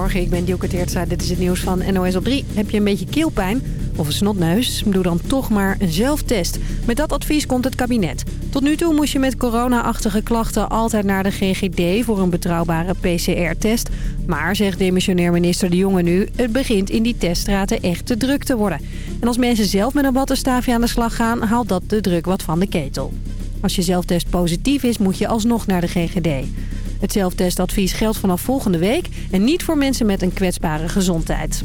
Goedemorgen, ik ben Dielke Teertstra. Dit is het nieuws van NOS op 3. Heb je een beetje keelpijn of een snotneus? Doe dan toch maar een zelftest. Met dat advies komt het kabinet. Tot nu toe moest je met corona-achtige klachten altijd naar de GGD... voor een betrouwbare PCR-test. Maar, zegt demissionair minister De Jonge nu... het begint in die teststraten echt te druk te worden. En als mensen zelf met een wattenstaafje aan de slag gaan... haalt dat de druk wat van de ketel. Als je zelftest positief is, moet je alsnog naar de GGD. Het zelftestatvies geldt vanaf volgende week en niet voor mensen met een kwetsbare gezondheid.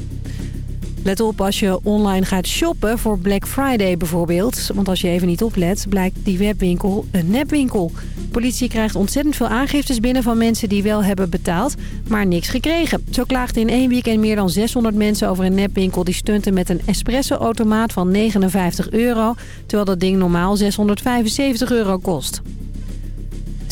Let op als je online gaat shoppen voor Black Friday bijvoorbeeld. Want als je even niet oplet, blijkt die webwinkel een nepwinkel. politie krijgt ontzettend veel aangiftes binnen van mensen die wel hebben betaald, maar niks gekregen. Zo klaagden in één weekend meer dan 600 mensen over een nepwinkel die stunten met een espresso-automaat van 59 euro. Terwijl dat ding normaal 675 euro kost.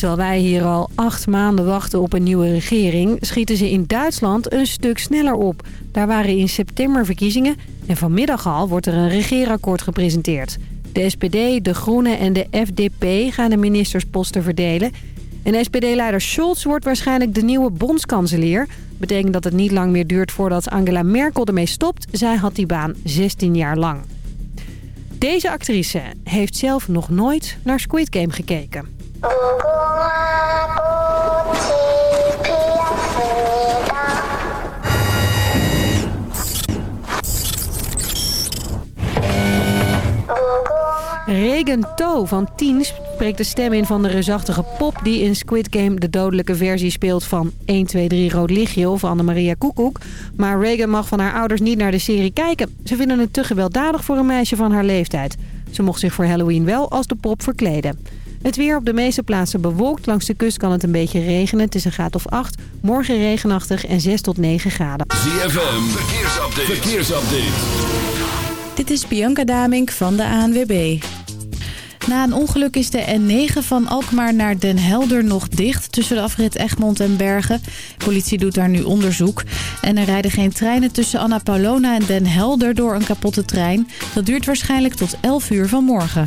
Terwijl wij hier al acht maanden wachten op een nieuwe regering... schieten ze in Duitsland een stuk sneller op. Daar waren in september verkiezingen... en vanmiddag al wordt er een regeerakkoord gepresenteerd. De SPD, de Groenen en de FDP gaan de ministersposten verdelen. En SPD-leider Scholz wordt waarschijnlijk de nieuwe bondskanselier. Betekent dat het niet lang meer duurt voordat Angela Merkel ermee stopt. Zij had die baan 16 jaar lang. Deze actrice heeft zelf nog nooit naar Squid Game gekeken. Regan To van 10 spreekt de stem in van de reusachtige pop... die in Squid Game de dodelijke versie speelt van 1, 2, 3 Rood Lichtje of Annemaria Koekoek. Maar Regan mag van haar ouders niet naar de serie kijken. Ze vinden het te gewelddadig voor een meisje van haar leeftijd. Ze mocht zich voor Halloween wel als de pop verkleden. Het weer op de meeste plaatsen bewolkt. Langs de kust kan het een beetje regenen. Het is een graad of 8. Morgen regenachtig en 6 tot 9 graden. ZFM, verkeersupdate. verkeersupdate. Dit is Bianca Damink van de ANWB. Na een ongeluk is de N9 van Alkmaar naar Den Helder nog dicht... tussen de afrit Egmond en Bergen. De politie doet daar nu onderzoek. En er rijden geen treinen tussen Anna Paulona en Den Helder door een kapotte trein. Dat duurt waarschijnlijk tot 11 uur vanmorgen.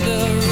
The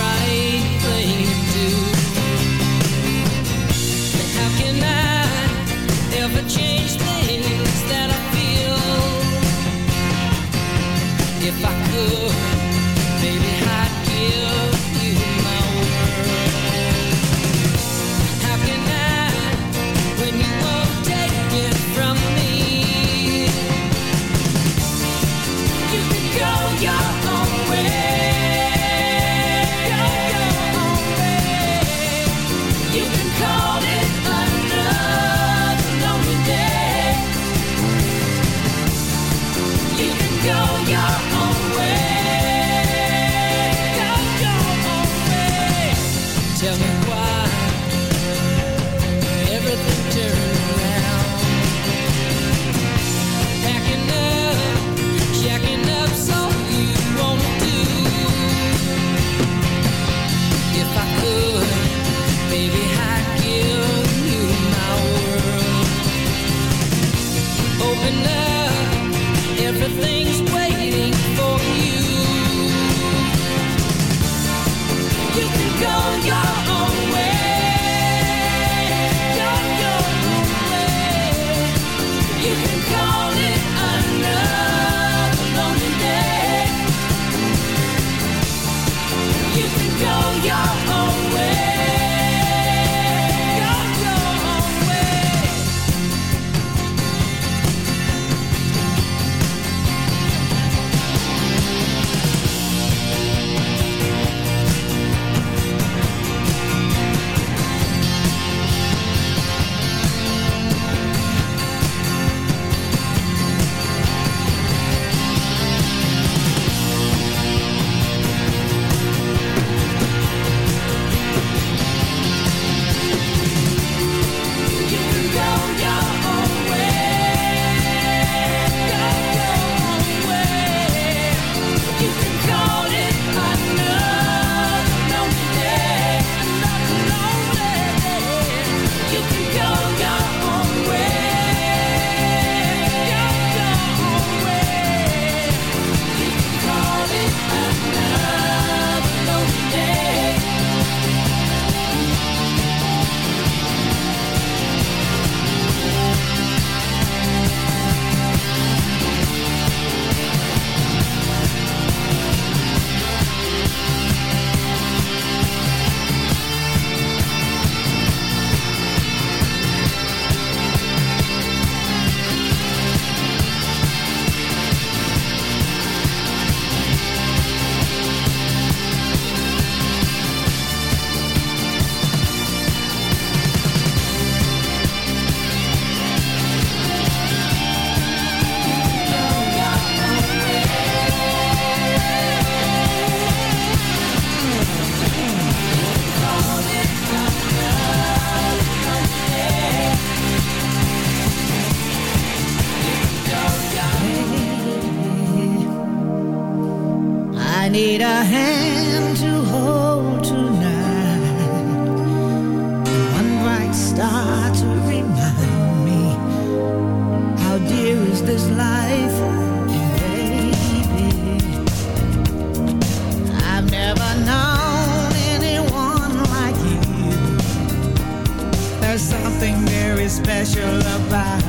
special about.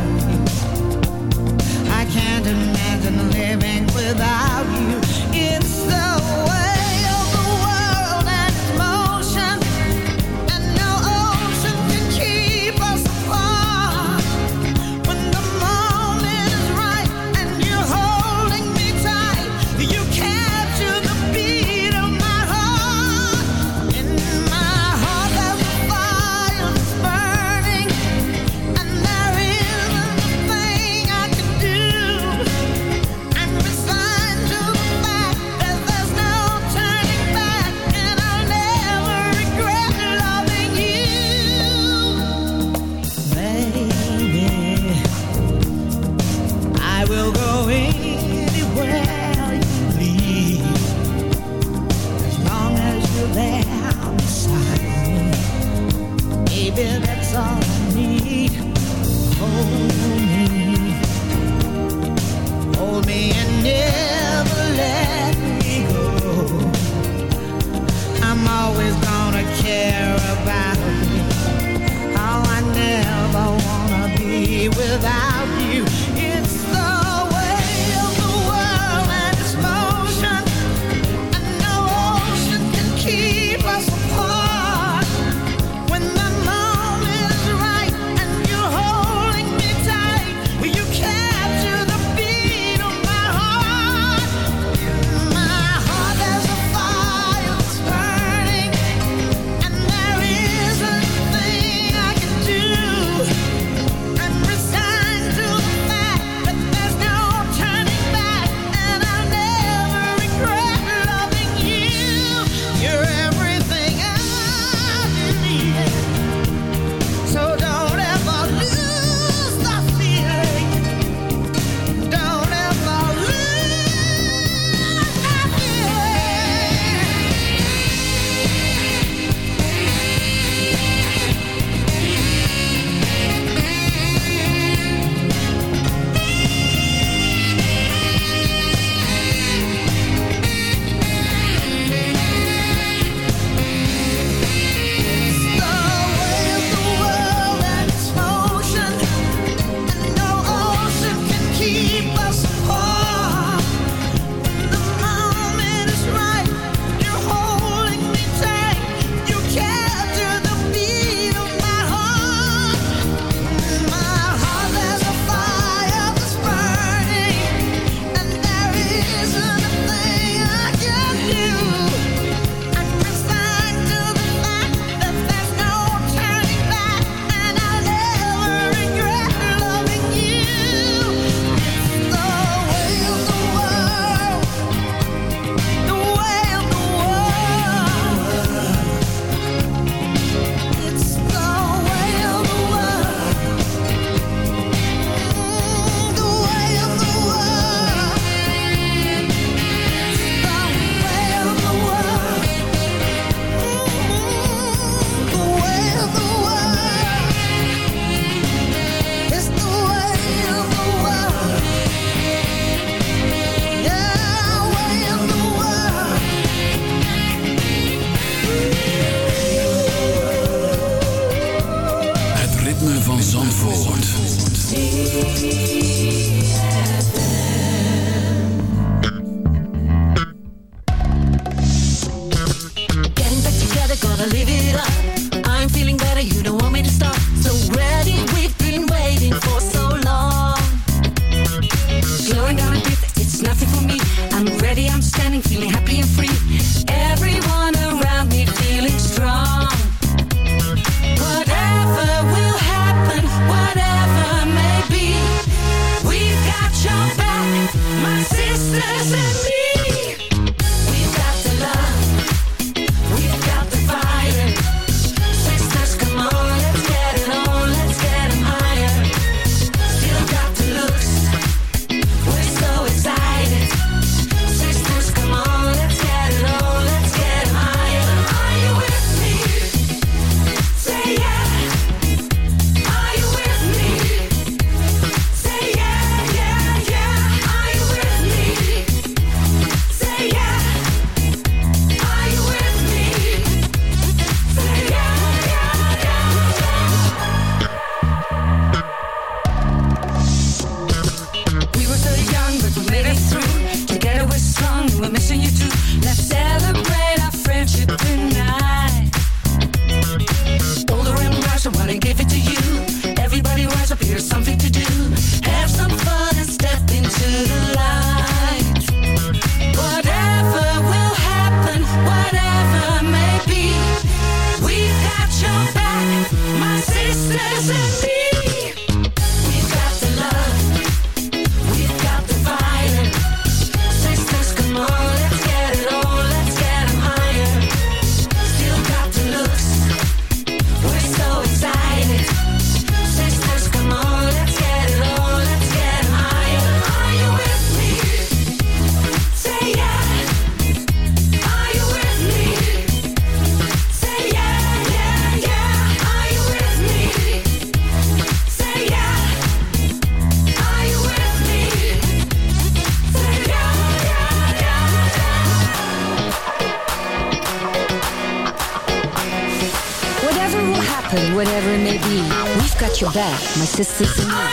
I can't imagine living without you. Zandvoort. Sisters.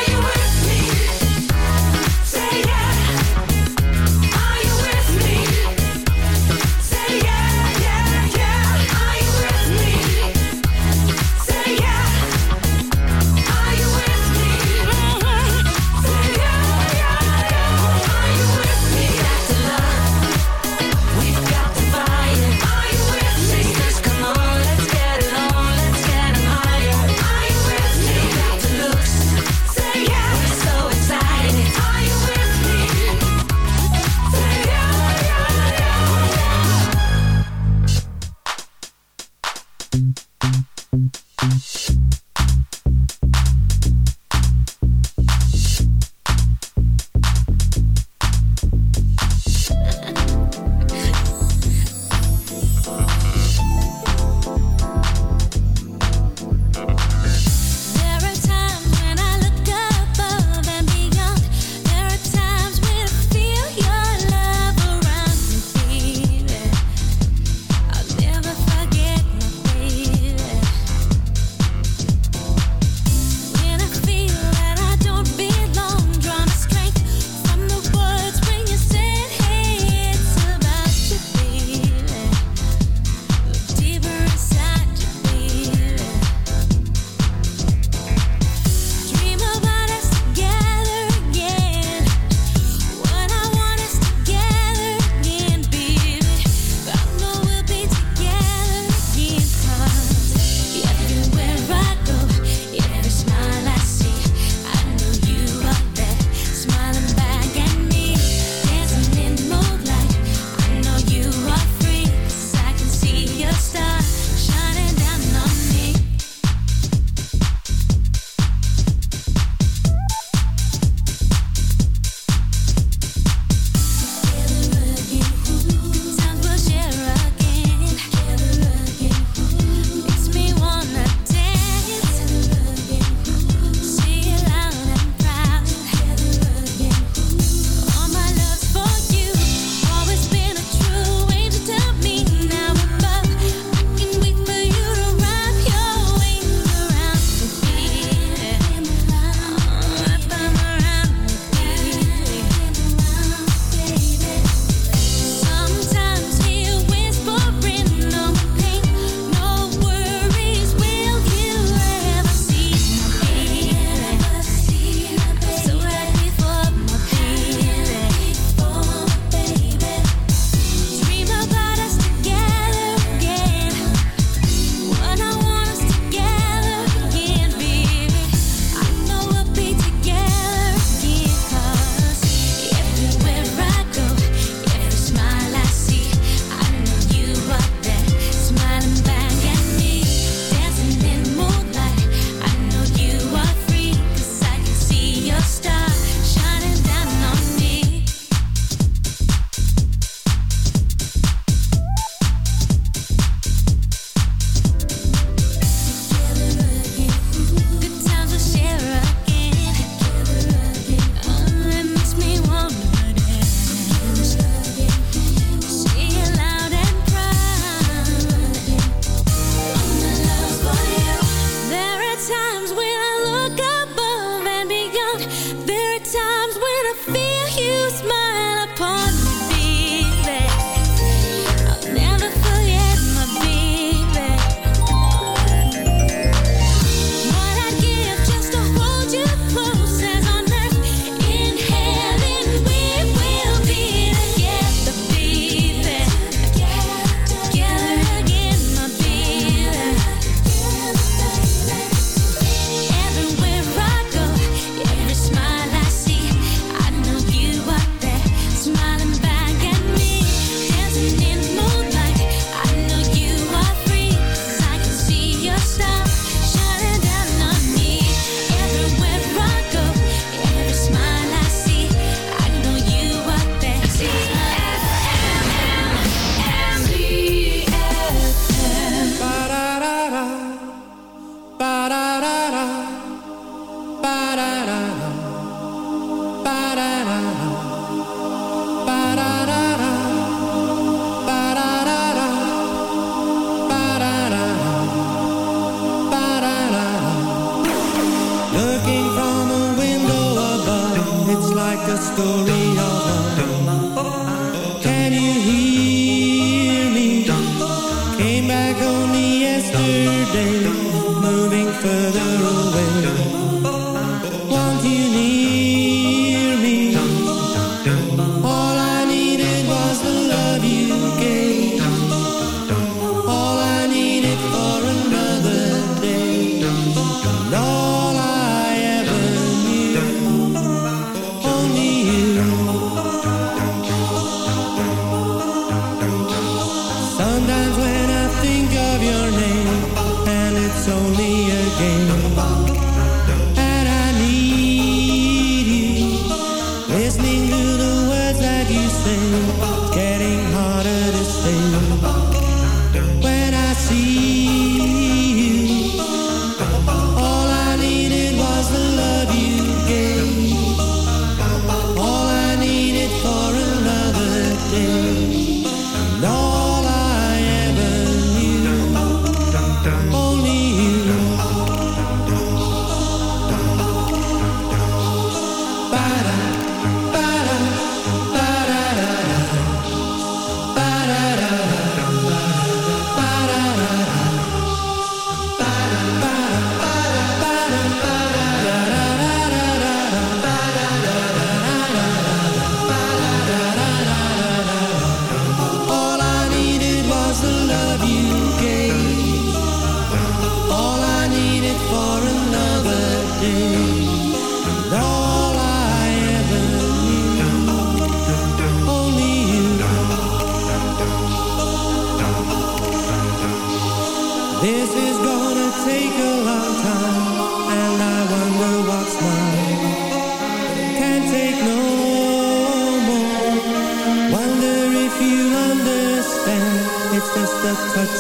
Story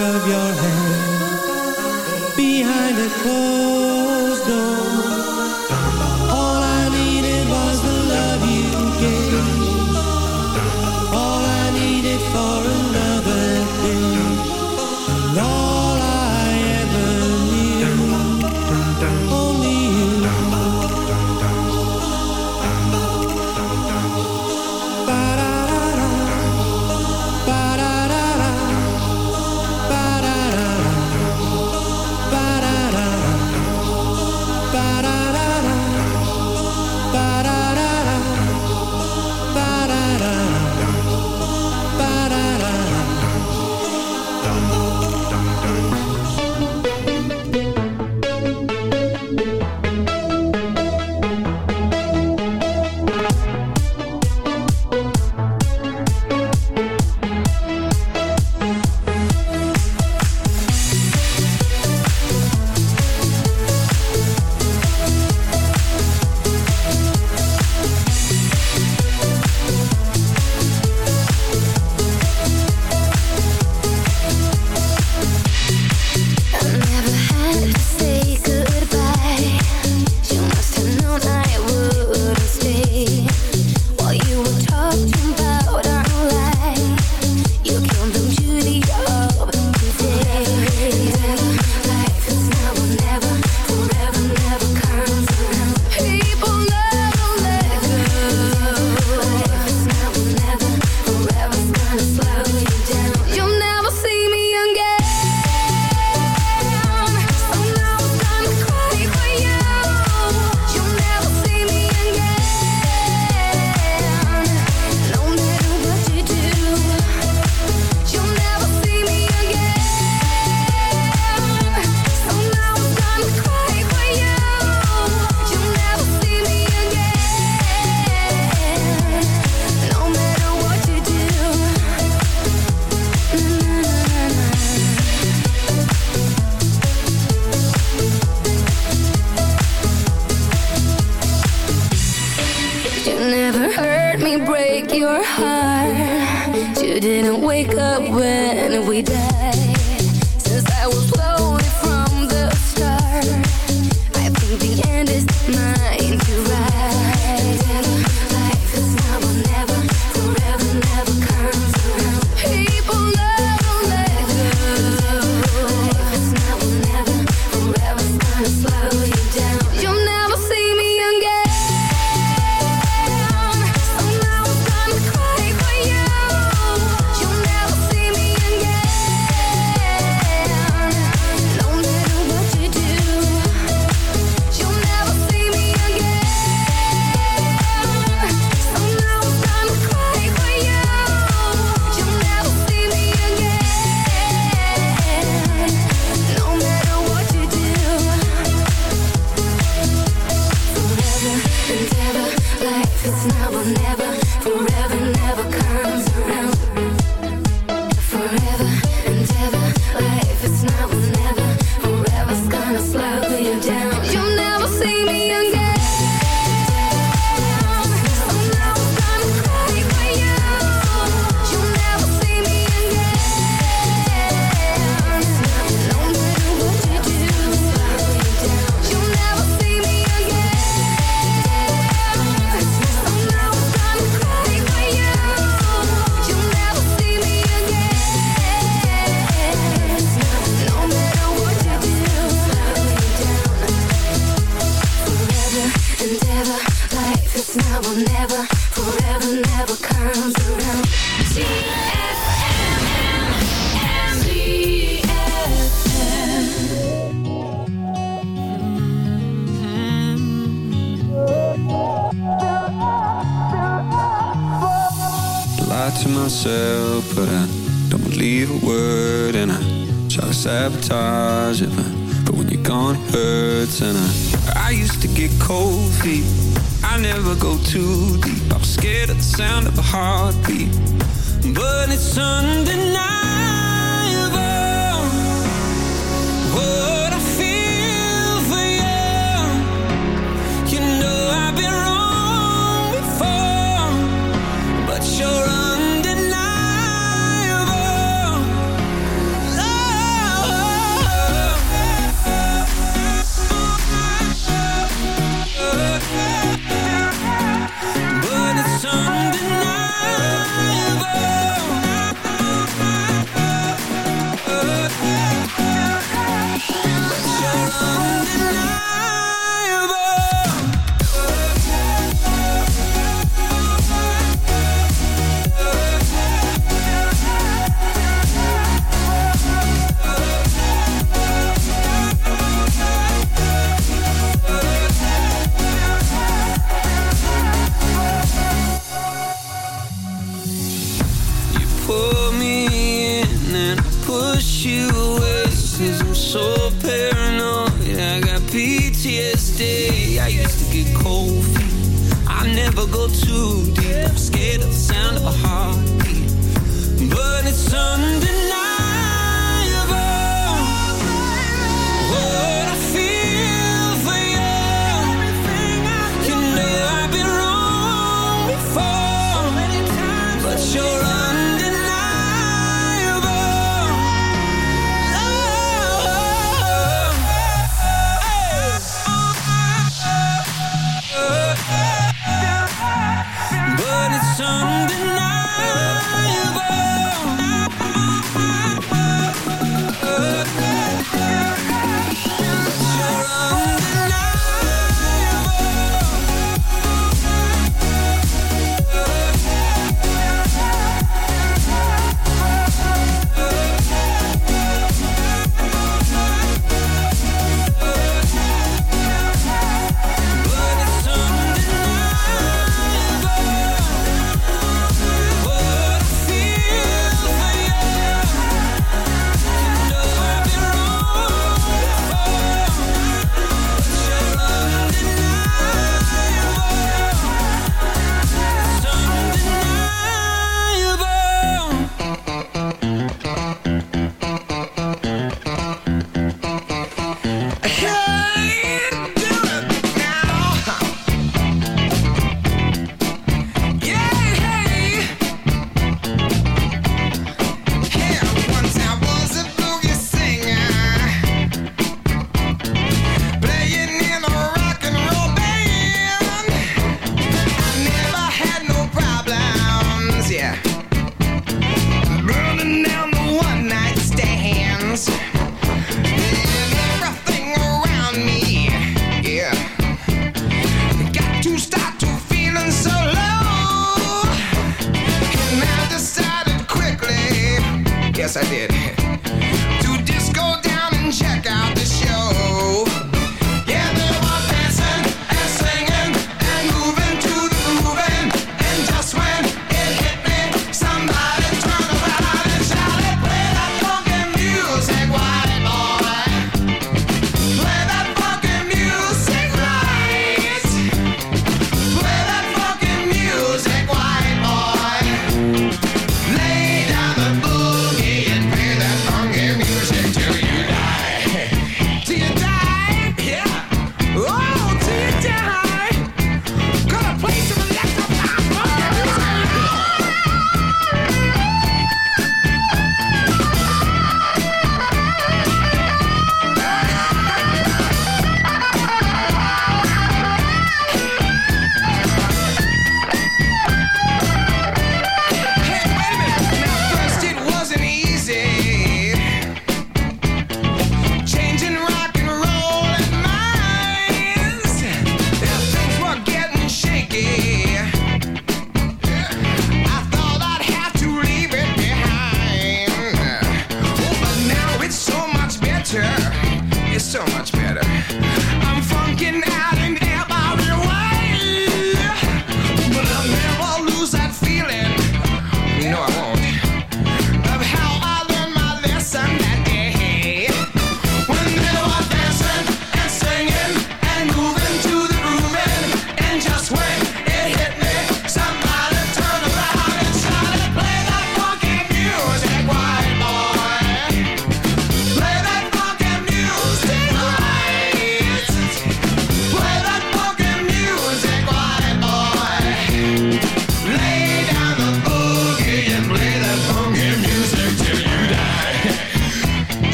of your hand behind a closed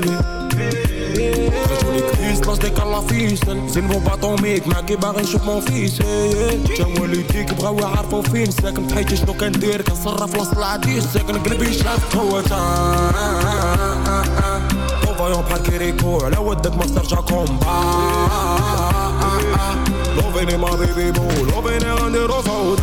بيبي رجولي كريس لاش ديك على فيسل زين مو باطوميك معاكي باغي نشوف مون فيس جا والديك بغاو يعرفو فين ساكن بحيتي شنو كندير كنصرف وسط العديس ساكن قلبي شاف قوتها فايون بحال كيريكو على ودك ما ترجع كومبا لوفيني ما بيبي بو لوفيني غنديرو فوضى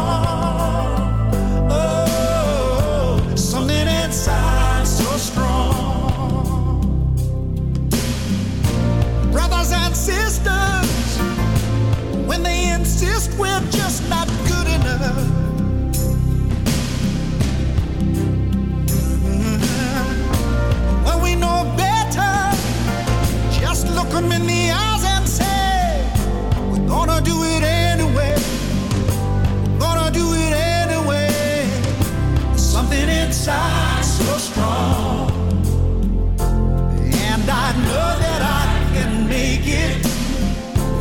so strong. And I know that I can make it.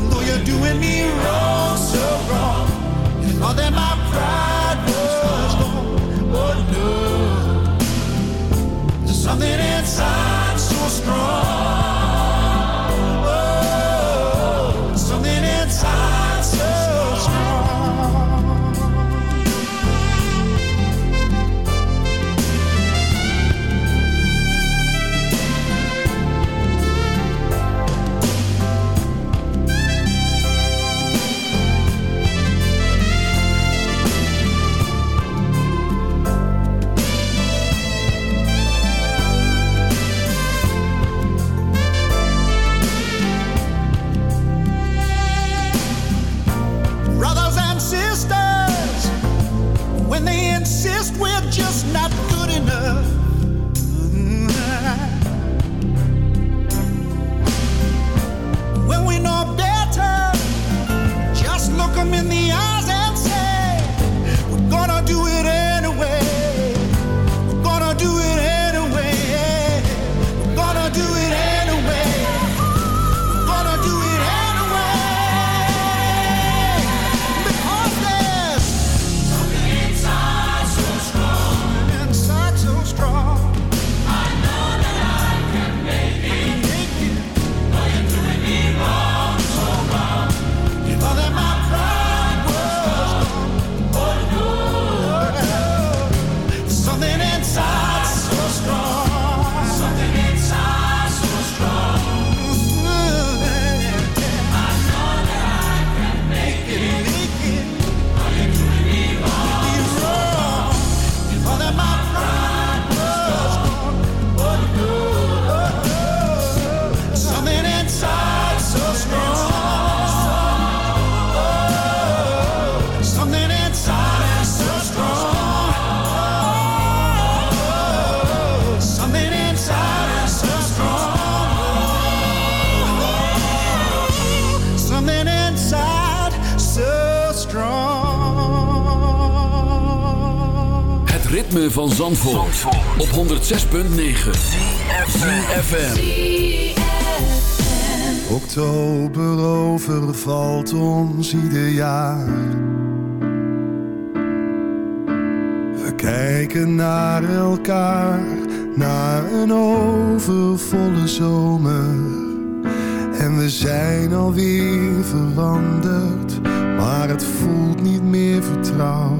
Though you're doing me wrong, so wrong. And all that my 106.9 FM. Oktober overvalt ons ieder jaar. We kijken naar elkaar, naar een overvolle zomer. En we zijn alweer veranderd, maar het voelt niet meer vertrouwd.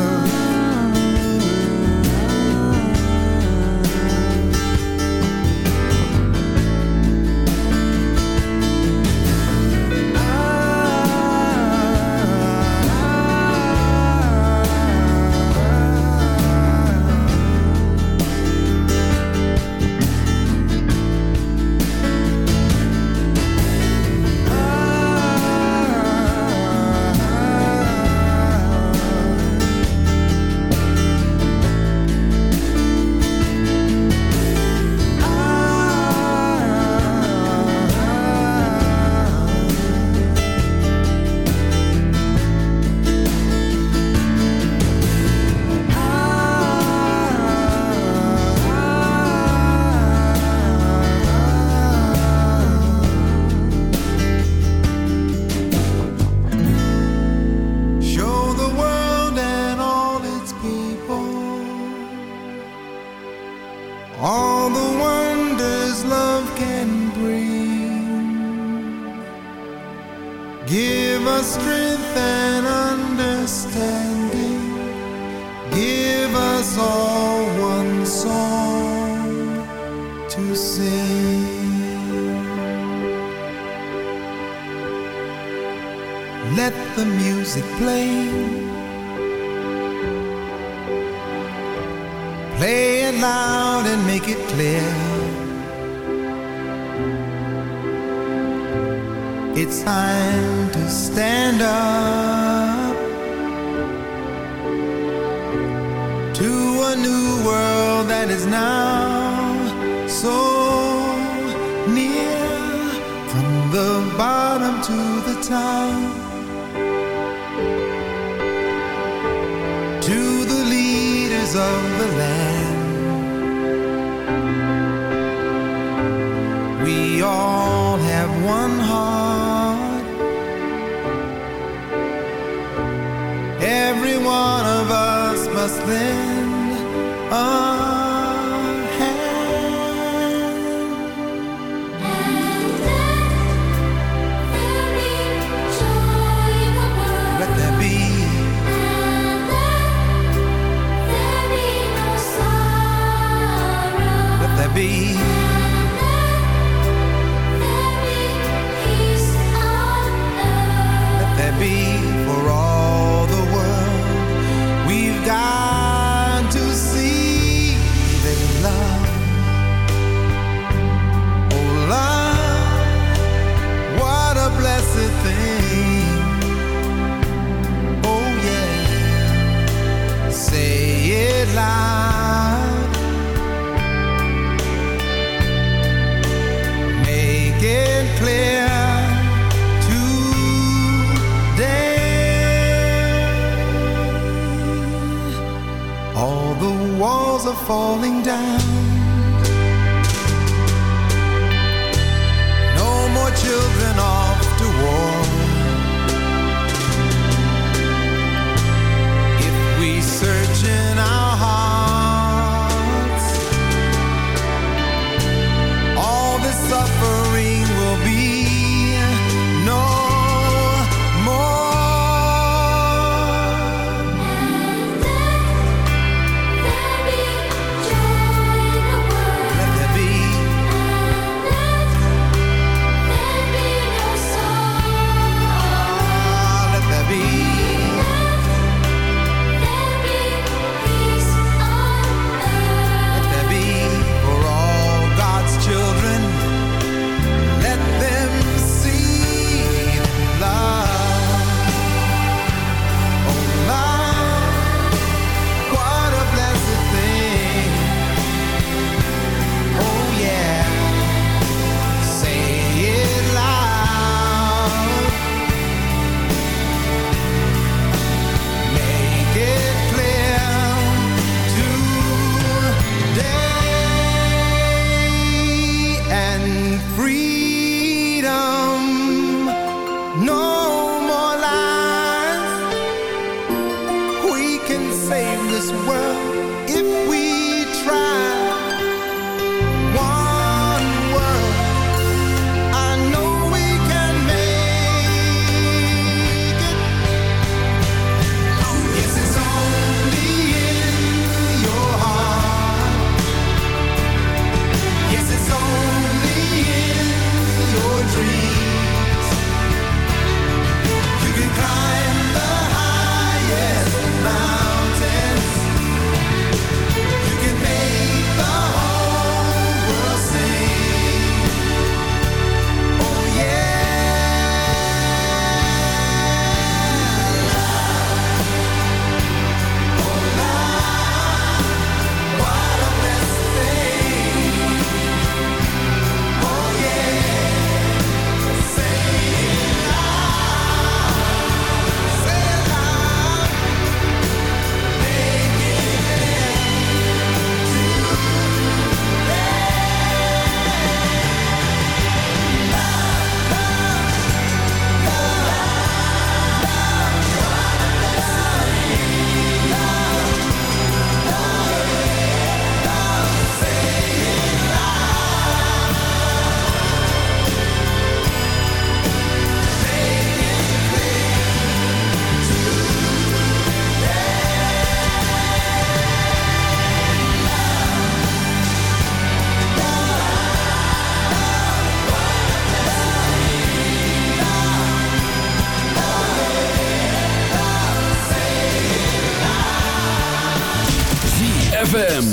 ZFM.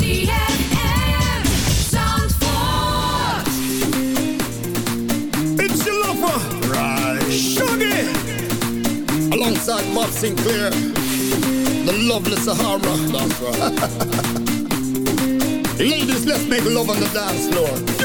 It's your lover. Right. Shuggy. Alongside Bob Sinclair. The lovely Sahara. That's right. Ladies, let's make love on the dance floor.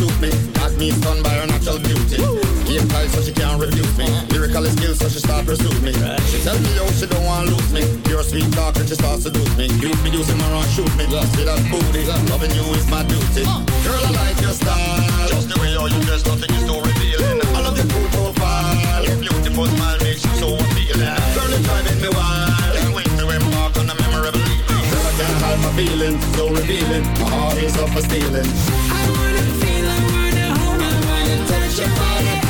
Suit me. Got me stunned by her natural beauty. Game tight so she can't refuse me. Lyrical skills so she start pursue me. She tell me yo she don't want lose me. Pure sweet talk and she starts seduce me. You be using my run shoot me. See that booty. Loving you is my duty. Girl I like your style. Just the way how you dress nothing is too revealing. I love your cool profile. Your beautiful smile makes you so appealing. Girl it's driving me wild. Can't wait to embark on a memorable evening. Girl I can't hide my feelings. So revealing. My heart is up for stealing. Touch your body.